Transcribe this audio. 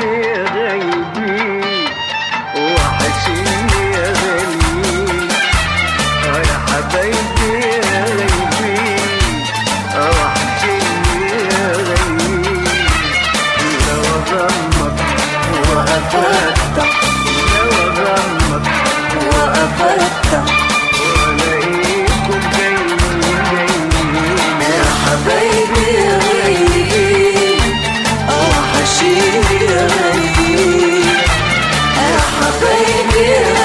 here, You.